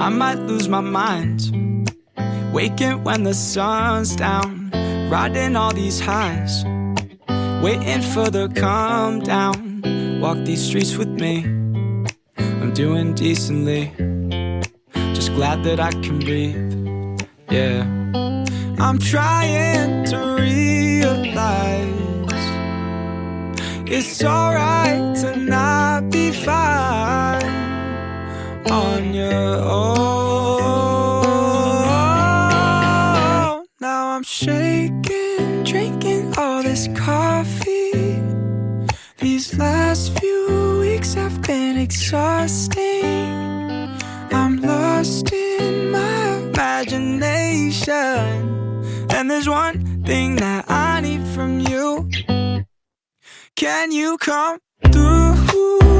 I might lose my mind. Waking when the sun's down, riding all these highs. Waiting for the calm down. Walk these streets with me. I'm doing decently. Just glad that I can breathe. Yeah. I'm trying to realize it's alright to shaking, drinking all this coffee. These last few weeks have been exhausting. I'm lost in my imagination. And there's one thing that I need from you. Can you come through?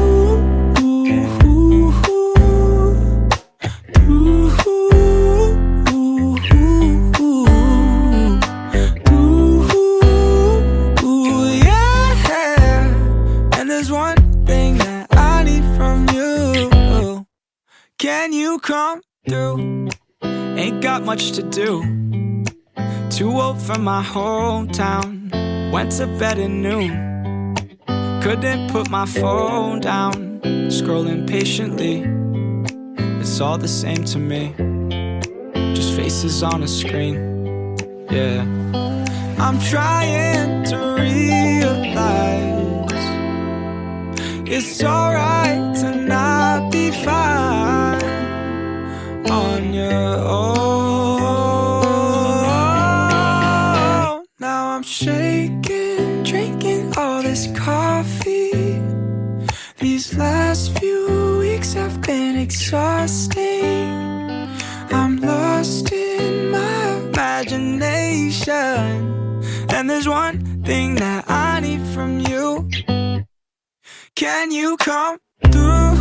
One thing that I need from you. Can you come through? Ain't got much to do. Too old for my hometown. Went to bed at noon. Couldn't put my phone down. Scrolling patiently. It's all the same to me. Just faces on a screen. Yeah. I'm trying to realize it's alright to not be fine on your own. Now I'm shaking, drinking all this coffee. These last few weeks have been exhausting. I'm lost in my imagination. And there's one thing that I need from you. Can you come through?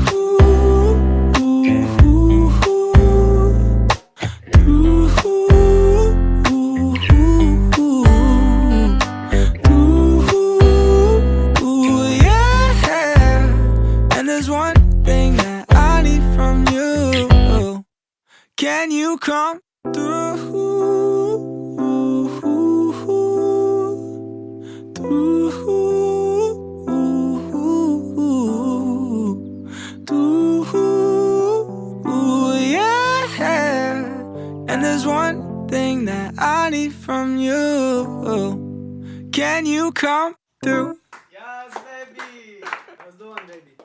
Yeah. And there's one thing that I need from you. Can you come there's one thing that I need from you. Can you come through? Yes, baby. Let's one, baby.